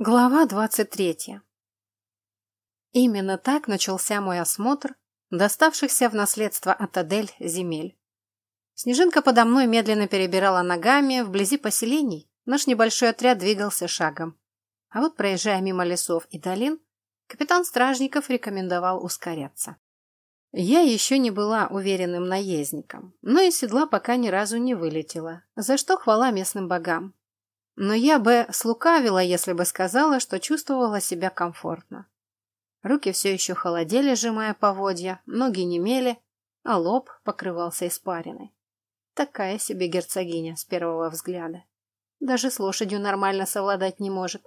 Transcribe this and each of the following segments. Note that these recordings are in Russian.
Глава двадцать третья. Именно так начался мой осмотр доставшихся в наследство от Адель земель. Снежинка подо мной медленно перебирала ногами, вблизи поселений наш небольшой отряд двигался шагом. А вот проезжая мимо лесов и долин, капитан Стражников рекомендовал ускоряться. Я еще не была уверенным наездником, но из седла пока ни разу не вылетела, за что хвала местным богам. Но я бы слукавила, если бы сказала, что чувствовала себя комфортно. Руки все еще холодели, сжимая поводья, ноги немели, а лоб покрывался испариной. Такая себе герцогиня с первого взгляда. Даже с лошадью нормально совладать не может.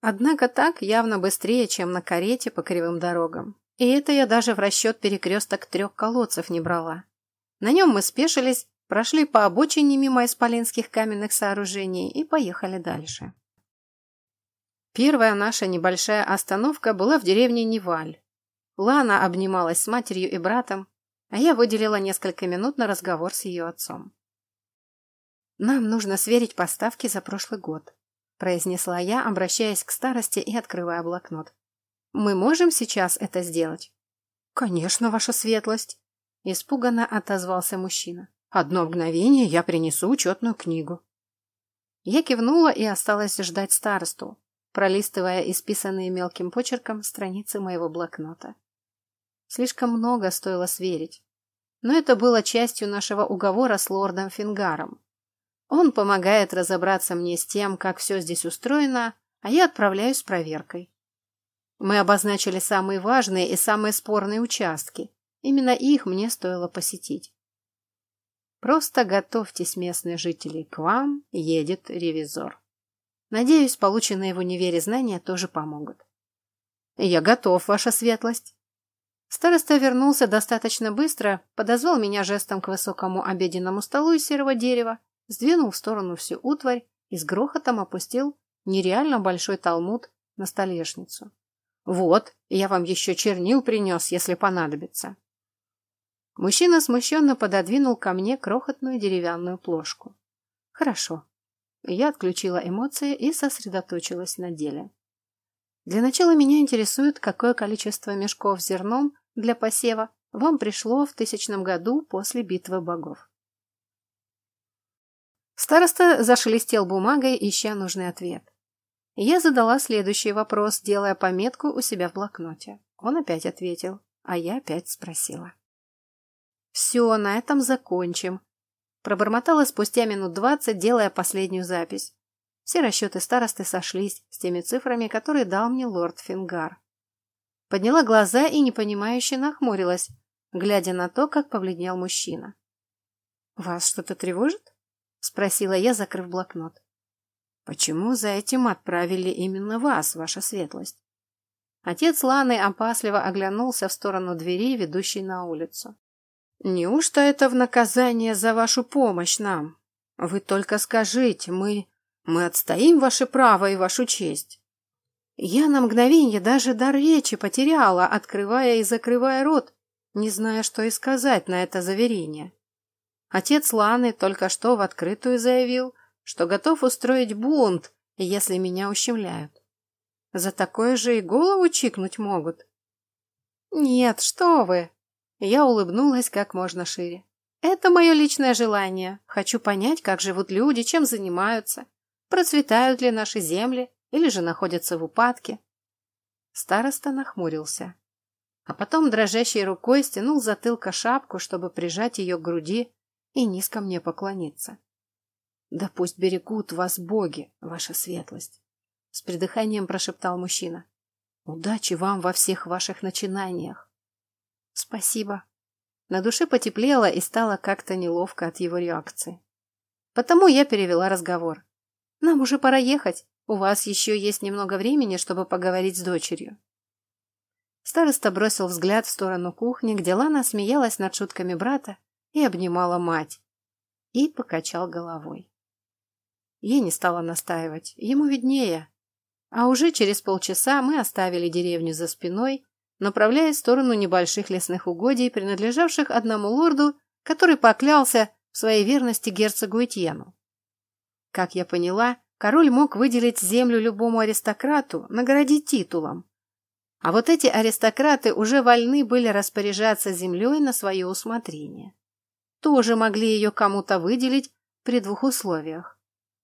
Однако так явно быстрее, чем на карете по кривым дорогам. И это я даже в расчет перекресток трех колодцев не брала. На нем мы спешились, прошли по обочине мимо исполинских каменных сооружений и поехали дальше. Первая наша небольшая остановка была в деревне Неваль. Лана обнималась с матерью и братом, а я выделила несколько минут на разговор с ее отцом. «Нам нужно сверить поставки за прошлый год», произнесла я, обращаясь к старости и открывая блокнот. «Мы можем сейчас это сделать?» «Конечно, ваша светлость», испуганно отозвался мужчина. Одно мгновение я принесу учетную книгу. Я кивнула и осталась ждать старосту, пролистывая исписанные мелким почерком страницы моего блокнота. Слишком много стоило сверить. Но это было частью нашего уговора с лордом Фингаром. Он помогает разобраться мне с тем, как все здесь устроено, а я отправляюсь с проверкой. Мы обозначили самые важные и самые спорные участки. Именно их мне стоило посетить. Просто готовьтесь, местные жители, к вам едет ревизор. Надеюсь, полученные в универе знания тоже помогут. Я готов, ваша светлость. Староста вернулся достаточно быстро, подозвал меня жестом к высокому обеденному столу из серого дерева, сдвинул в сторону всю утварь и с грохотом опустил нереально большой талмуд на столешницу. Вот, я вам еще чернил принес, если понадобится. Мужчина смущенно пододвинул ко мне крохотную деревянную плошку. Хорошо. Я отключила эмоции и сосредоточилась на деле. Для начала меня интересует, какое количество мешков с зерном для посева вам пришло в тысячном году после битвы богов. Староста зашелестел бумагой, ища нужный ответ. Я задала следующий вопрос, делая пометку у себя в блокноте. Он опять ответил, а я опять спросила. «Все, на этом закончим», – пробормотала спустя минут двадцать, делая последнюю запись. Все расчеты старосты сошлись с теми цифрами, которые дал мне лорд Фингар. Подняла глаза и непонимающе нахмурилась, глядя на то, как побледнел мужчина. «Вас что-то тревожит?» – спросила я, закрыв блокнот. «Почему за этим отправили именно вас, ваша светлость?» Отец Ланы опасливо оглянулся в сторону двери, ведущей на улицу. Неужто это в наказание за вашу помощь нам? Вы только скажите, мы... Мы отстоим ваше право и вашу честь. Я на мгновенье даже дар речи потеряла, открывая и закрывая рот, не зная, что и сказать на это заверение. Отец Ланы только что в открытую заявил, что готов устроить бунт, если меня ущемляют. За такое же и голову чикнуть могут. Нет, что вы, я улыбнулась как можно шире. Это мое личное желание. Хочу понять, как живут люди, чем занимаются. Процветают ли наши земли или же находятся в упадке. Староста нахмурился. А потом дрожащей рукой стянул затылка шапку, чтобы прижать ее к груди и низко мне поклониться. «Да пусть берегут вас боги, ваша светлость!» С придыханием прошептал мужчина. «Удачи вам во всех ваших начинаниях!» Спасибо. На душе потеплело и стало как-то неловко от его реакции. Потому я перевела разговор. Нам уже пора ехать. У вас еще есть немного времени, чтобы поговорить с дочерью. Староста бросил взгляд в сторону кухни, где Лана смеялась над шутками брата и обнимала мать. И покачал головой. Я не стала настаивать, ему виднее. А уже через полчаса мы оставили деревню за спиной направляясь в сторону небольших лесных угодий, принадлежавших одному лорду, который поклялся в своей верности герцогу Этьену. Как я поняла, король мог выделить землю любому аристократу, наградить титулом. А вот эти аристократы уже вольны были распоряжаться землей на свое усмотрение. Тоже могли ее кому-то выделить при двух условиях.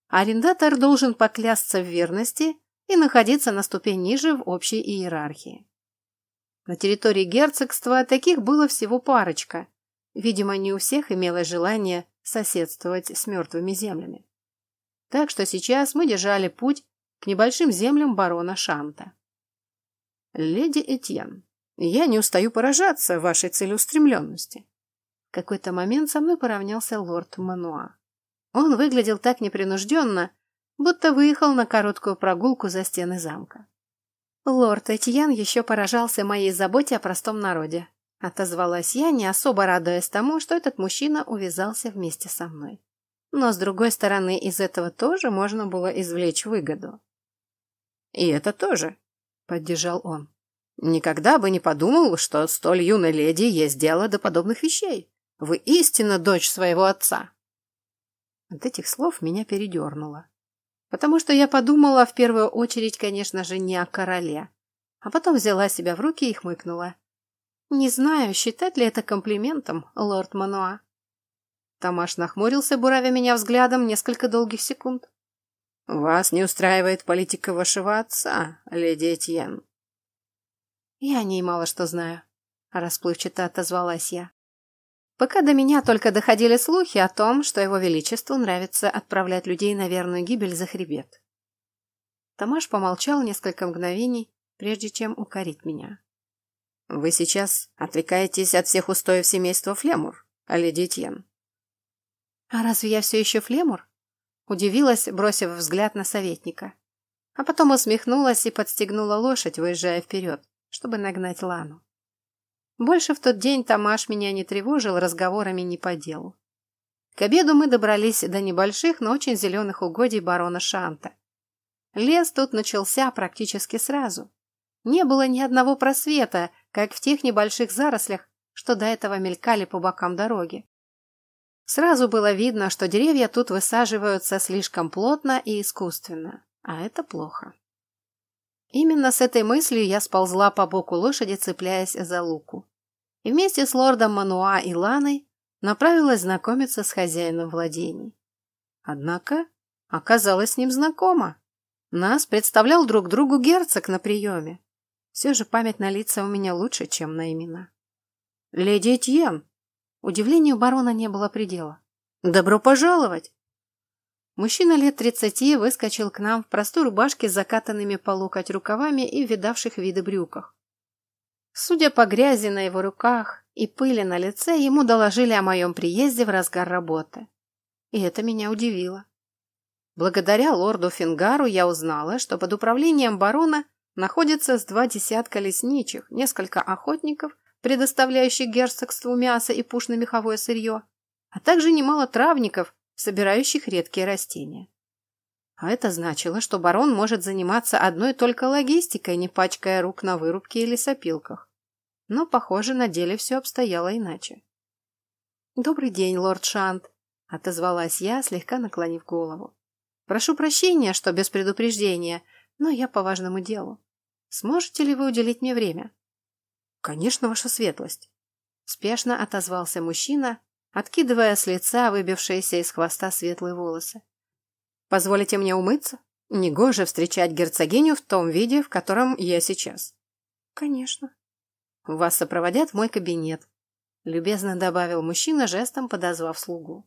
Арендатор должен поклясться в верности и находиться на ступень ниже в общей иерархии. На территории герцогства таких было всего парочка. Видимо, не у всех имелось желание соседствовать с мертвыми землями. Так что сейчас мы держали путь к небольшим землям барона Шанта. «Леди Этьен, я не устаю поражаться вашей целеустремленности». В какой-то момент со мной поравнялся лорд Мануа. Он выглядел так непринужденно, будто выехал на короткую прогулку за стены замка. Лорд Этьен еще поражался моей заботе о простом народе. Отозвалась я, не особо радуясь тому, что этот мужчина увязался вместе со мной. Но, с другой стороны, из этого тоже можно было извлечь выгоду. «И это тоже», — поддержал он. «Никогда бы не подумал, что столь юной леди есть дело до подобных вещей. Вы истинно дочь своего отца». От этих слов меня передернуло. Потому что я подумала в первую очередь, конечно же, не о короле. А потом взяла себя в руки и хмыкнула. Не знаю, считать ли это комплиментом, лорд Мануа. Тамаш нахмурился, буравя меня взглядом несколько долгих секунд. «Вас не устраивает политика вашего отца, леди Этьен?» «Я о ней мало что знаю», — расплывчато отозвалась я. Пока до меня только доходили слухи о том, что его величеству нравится отправлять людей на верную гибель за хребет. Тамаш помолчал несколько мгновений, прежде чем укорить меня. «Вы сейчас отвлекаетесь от всех устоев семейства Флемур, леди Тьен». «А разве я все еще Флемур?» Удивилась, бросив взгляд на советника. А потом усмехнулась и подстегнула лошадь, выезжая вперед, чтобы нагнать Лану. Больше в тот день Тамаш меня не тревожил разговорами не по делу. К обеду мы добрались до небольших, но очень зеленых угодий барона Шанта. Лес тут начался практически сразу. Не было ни одного просвета, как в тех небольших зарослях, что до этого мелькали по бокам дороги. Сразу было видно, что деревья тут высаживаются слишком плотно и искусственно, а это плохо. Именно с этой мыслью я сползла по боку лошади, цепляясь за луку. И вместе с лордом Мануа и Ланой направилась знакомиться с хозяином владений. Однако оказалась с ним знакома. Нас представлял друг другу герцог на приеме. Все же память на лица у меня лучше, чем на имена. «Леди Этьен!» Удивлению барона не было предела. «Добро пожаловать!» Мужчина лет тридцати выскочил к нам в простой рубашке с закатанными по локоть рукавами и видавших виды брюках. Судя по грязи на его руках и пыли на лице, ему доложили о моем приезде в разгар работы. И это меня удивило. Благодаря лорду Фингару я узнала, что под управлением барона находится с два десятка лесничих, несколько охотников, предоставляющих герцогству мясо и пушно-меховое сырье, а также немало травников, собирающих редкие растения. А это значило, что барон может заниматься одной только логистикой, не пачкая рук на вырубке или сопилках. Но, похоже, на деле все обстояло иначе. «Добрый день, лорд Шант», — отозвалась я, слегка наклонив голову. «Прошу прощения, что без предупреждения, но я по важному делу. Сможете ли вы уделить мне время?» «Конечно, ваша светлость», — спешно отозвался мужчина, откидывая с лица выбившиеся из хвоста светлые волосы. «Позволите мне умыться? Негоже встречать герцогиню в том виде, в котором я сейчас». «Конечно». «Вас сопроводят в мой кабинет», — любезно добавил мужчина, жестом подозвав слугу.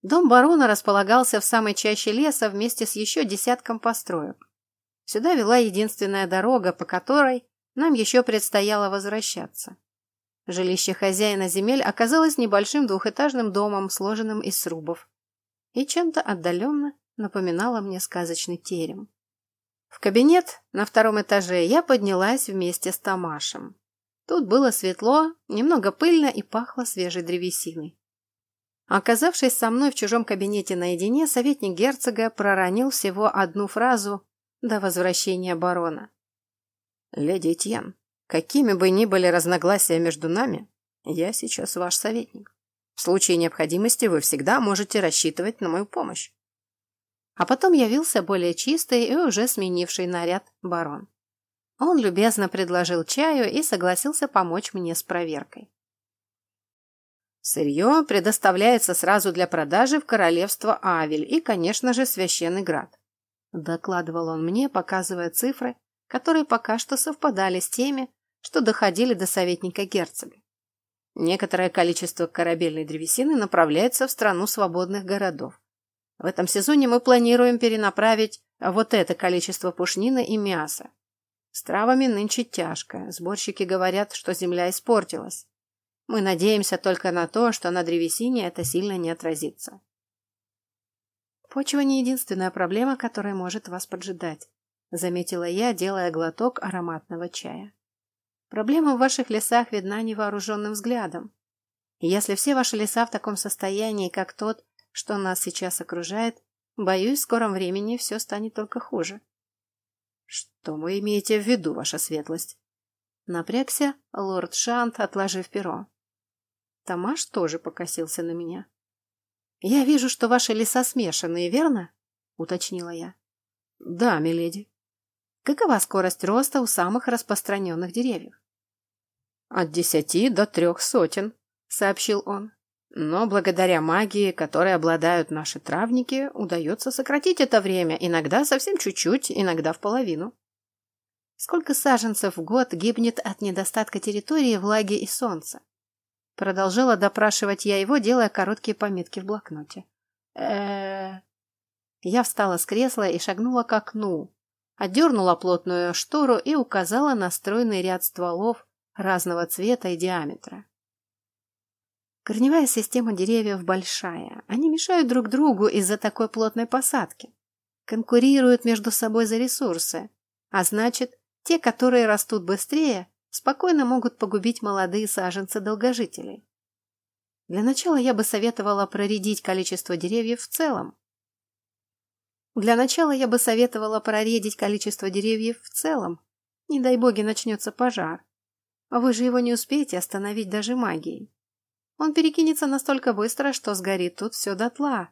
Дом барона располагался в самой чаще леса вместе с еще десятком построек. Сюда вела единственная дорога, по которой нам еще предстояло возвращаться. Жилище хозяина земель оказалось небольшим двухэтажным домом, сложенным из срубов, и чем-то отдаленно напоминало мне сказочный терем. В кабинет на втором этаже я поднялась вместе с Тамашем. Тут было светло, немного пыльно и пахло свежей древесиной. Оказавшись со мной в чужом кабинете наедине, советник герцога проронил всего одну фразу до возвращения барона. «Леди Тьен, Какими бы ни были разногласия между нами, я сейчас ваш советник. В случае необходимости вы всегда можете рассчитывать на мою помощь. А потом явился более чистый и уже сменивший наряд барон. Он любезно предложил чаю и согласился помочь мне с проверкой. Сырье предоставляется сразу для продажи в королевство Авель и, конечно же, Священный Град. Докладывал он мне, показывая цифры, которые пока что совпадали с теми, что доходили до советника герцога. Некоторое количество корабельной древесины направляется в страну свободных городов. В этом сезоне мы планируем перенаправить вот это количество пушнины и мяса. С травами нынче тяжко. Сборщики говорят, что земля испортилась. Мы надеемся только на то, что на древесине это сильно не отразится. Почва не единственная проблема, которая может вас поджидать, заметила я, делая глоток ароматного чая. Проблема в ваших лесах видна невооруженным взглядом. если все ваши леса в таком состоянии, как тот, что нас сейчас окружает, боюсь, в скором времени все станет только хуже. Что вы имеете в виду, ваша светлость? Напрягся лорд Шант, отложив перо. Тамаш тоже покосился на меня. «Я вижу, что ваши леса смешанные, верно?» — уточнила я. «Да, миледи». «Какова скорость роста у самых распространенных деревьев?» «От десяти до трех сотен», — сообщил он. «Но благодаря магии, которой обладают наши травники, удается сократить это время, иногда совсем чуть-чуть, иногда в половину». «Сколько саженцев в год гибнет от недостатка территории, влаги и солнца?» Продолжала допрашивать я его, делая короткие пометки в блокноте. э Я встала с кресла и шагнула к окну, отдернула плотную штору и указала на стройный ряд стволов разного цвета и диаметра. Корневая система деревьев большая. Они мешают друг другу из-за такой плотной посадки. Конкурируют между собой за ресурсы. А значит, те, которые растут быстрее, спокойно могут погубить молодые саженцы-долгожителей. Для начала я бы советовала проредить количество деревьев в целом. Для начала я бы советовала проредить количество деревьев в целом. Не дай боги начнется пожар. А вы же его не успеете остановить даже магией. Он перекинется настолько быстро, что сгорит тут все дотла.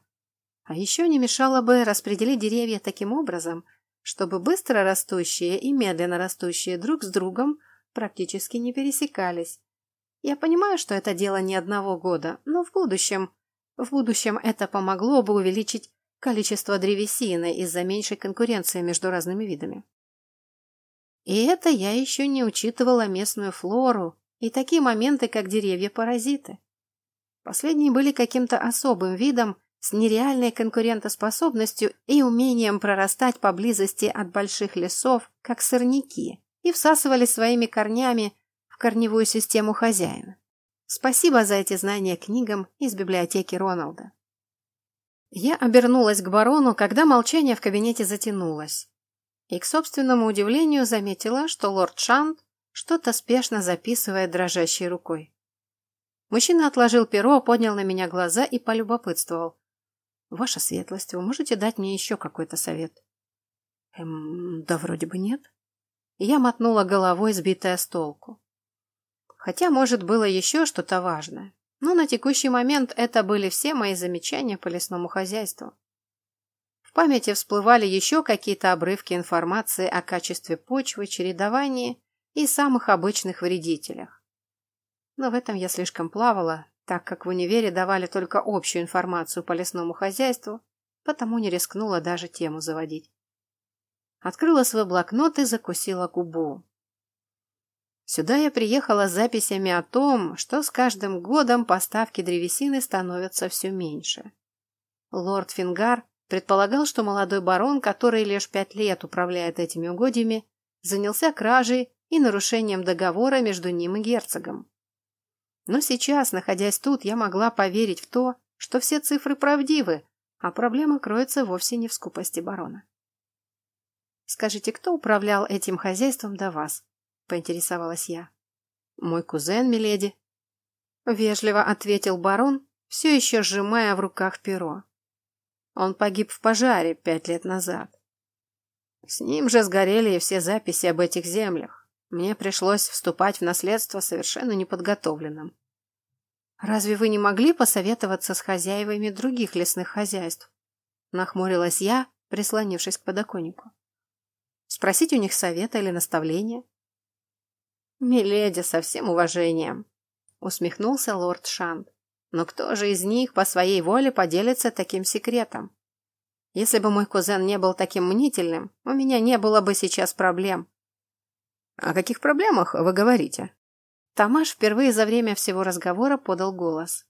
А еще не мешало бы распределить деревья таким образом, чтобы быстро растущие и медленно растущие друг с другом – практически не пересекались. Я понимаю, что это дело не одного года, но в будущем... В будущем это помогло бы увеличить количество древесины из-за меньшей конкуренции между разными видами. И это я еще не учитывала местную флору и такие моменты, как деревья-паразиты. Последние были каким-то особым видом с нереальной конкурентоспособностью и умением прорастать поблизости от больших лесов, как сорняки и всасывали своими корнями в корневую систему хозяина. Спасибо за эти знания книгам из библиотеки Роналда. Я обернулась к барону, когда молчание в кабинете затянулось. И, к собственному удивлению, заметила, что лорд Шант что-то спешно записывает дрожащей рукой. Мужчина отложил перо, поднял на меня глаза и полюбопытствовал. «Ваша светлость, вы можете дать мне еще какой-то совет?» «Эм, да вроде бы нет». Я мотнула головой, сбитая с толку. Хотя, может, было еще что-то важное. Но на текущий момент это были все мои замечания по лесному хозяйству. В памяти всплывали еще какие-то обрывки информации о качестве почвы, чередовании и самых обычных вредителях. Но в этом я слишком плавала, так как в универе давали только общую информацию по лесному хозяйству, потому не рискнула даже тему заводить. Открыла свой блокнот и закусила губу. Сюда я приехала с записями о том, что с каждым годом поставки древесины становятся все меньше. Лорд Фингар предполагал, что молодой барон, который лишь пять лет управляет этими угодьями, занялся кражей и нарушением договора между ним и герцогом. Но сейчас, находясь тут, я могла поверить в то, что все цифры правдивы, а проблема кроется вовсе не в скупости барона. Скажите, кто управлял этим хозяйством до вас? Поинтересовалась я. Мой кузен, миледи. Вежливо ответил барон, все еще сжимая в руках перо. Он погиб в пожаре пять лет назад. С ним же сгорели все записи об этих землях. Мне пришлось вступать в наследство совершенно неподготовленным. Разве вы не могли посоветоваться с хозяевами других лесных хозяйств? Нахмурилась я, прислонившись к подоконнику. Спросить у них совета или наставления? «Миледи, со всем уважением», — усмехнулся лорд Шанд. «Но кто же из них по своей воле поделится таким секретом? Если бы мой кузен не был таким мнительным, у меня не было бы сейчас проблем». «О каких проблемах вы говорите?» Тамаш впервые за время всего разговора подал голос.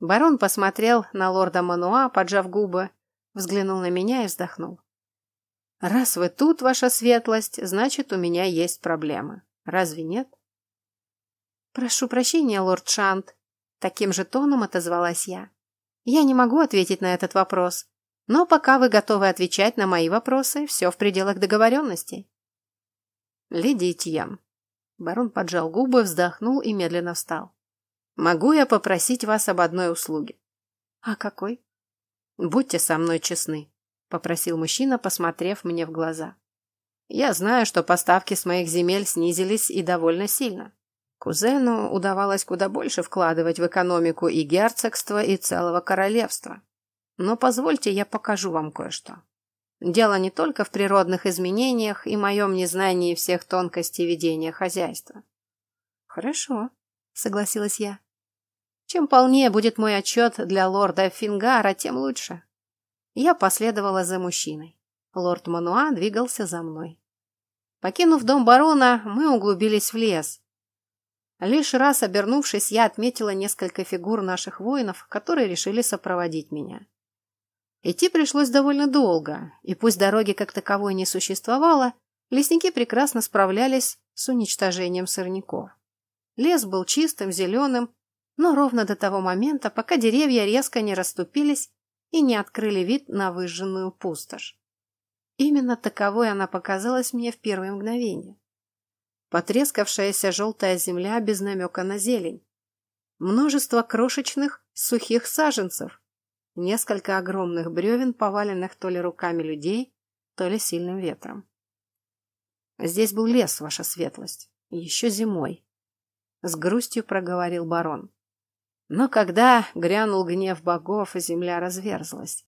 Барон посмотрел на лорда Мануа, поджав губы, взглянул на меня и вздохнул. «Раз вы тут, ваша светлость, значит, у меня есть проблемы. Разве нет? Прошу прощения, лорд Шант. Таким же тоном отозвалась я. Я не могу ответить на этот вопрос. Но пока вы готовы отвечать на мои вопросы, все в пределах договоренностей. Леди Этьен. Барон поджал губы, вздохнул и медленно встал. Могу я попросить вас об одной услуге? А какой? Будьте со мной честны, попросил мужчина, посмотрев мне в глаза. Я знаю, что поставки с моих земель снизились и довольно сильно. Кузену удавалось куда больше вкладывать в экономику и герцогства, и целого королевства. Но позвольте, я покажу вам кое-что. Дело не только в природных изменениях и моем незнании всех тонкостей ведения хозяйства. Хорошо, согласилась я. Чем полнее будет мой отчет для лорда Фингара, тем лучше. Я последовала за мужчиной. Лорд Мануа двигался за мной. Покинув дом барона, мы углубились в лес. Лишь раз обернувшись, я отметила несколько фигур наших воинов, которые решили сопроводить меня. Идти пришлось довольно долго, и пусть дороги как таковой не существовало, лесники прекрасно справлялись с уничтожением сорняков. Лес был чистым, зеленым, но ровно до того момента, пока деревья резко не расступились и не открыли вид на выжженную пустошь. Именно таковой она показалась мне в первое мгновение. Потрескавшаяся желтая земля без намека на зелень. Множество крошечных сухих саженцев. Несколько огромных бревен, поваленных то ли руками людей, то ли сильным ветром. Здесь был лес, ваша светлость. Еще зимой. С грустью проговорил барон. Но когда грянул гнев богов, земля разверзлась.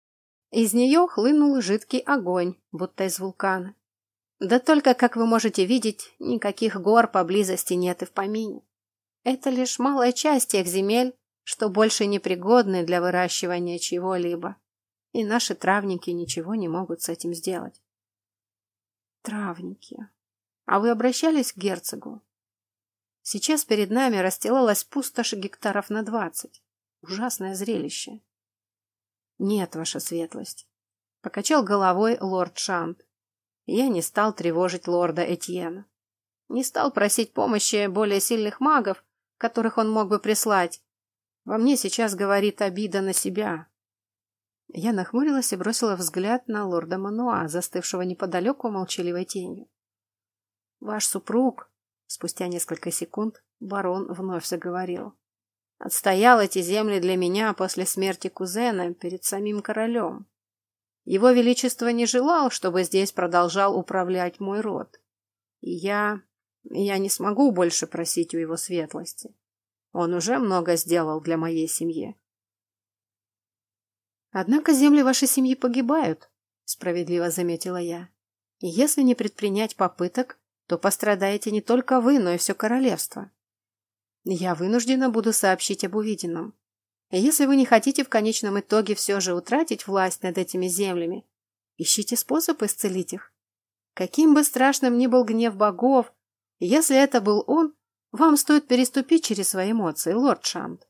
Из нее хлынул жидкий огонь, будто из вулкана. Да только, как вы можете видеть, никаких гор поблизости нет и в помине. Это лишь малая часть тех земель, что больше не пригодны для выращивания чего-либо. И наши травники ничего не могут с этим сделать. Травники. А вы обращались к герцогу? Сейчас перед нами расстилалась пустошь гектаров на двадцать. Ужасное зрелище. «Нет, ваша светлость», — покачал головой лорд Шант. Я не стал тревожить лорда Этьена. Не стал просить помощи более сильных магов, которых он мог бы прислать. Во мне сейчас говорит обида на себя. Я нахмурилась и бросила взгляд на лорда Мануа, застывшего неподалеку молчаливой тенью. «Ваш супруг», — спустя несколько секунд, барон вновь заговорил. Отстоял эти земли для меня после смерти кузена перед самим королем. Его Величество не желал, чтобы здесь продолжал управлять мой род. И я... я не смогу больше просить у его светлости. Он уже много сделал для моей семьи. Однако земли вашей семьи погибают, справедливо заметила я. И если не предпринять попыток, то пострадаете не только вы, но и все королевство. Я вынуждена буду сообщить об увиденном. Если вы не хотите в конечном итоге все же утратить власть над этими землями, ищите способ исцелить их. Каким бы страшным ни был гнев богов, если это был он, вам стоит переступить через свои эмоции, лорд Шант.